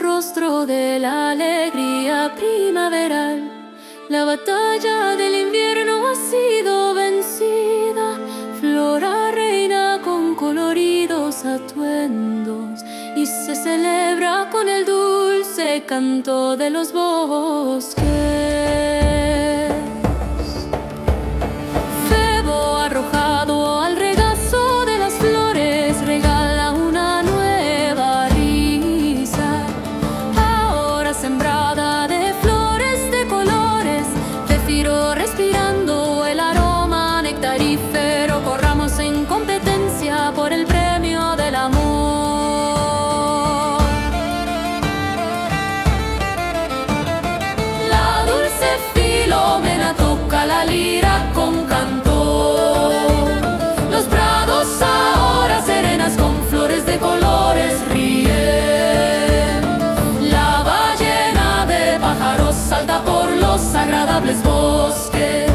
rostro de la alegría primaveral. La batalla del invierno ha sido vencida, flora reina con coloridos atuendos y se celebra con el dulce canto de los bosques. corramos en competencia por el premio del amor. La dulce filomena toca la lira con canto. Los prados ahora serenas con flores de colores ríen. La ballena de pájaros salta por los agradables bosques.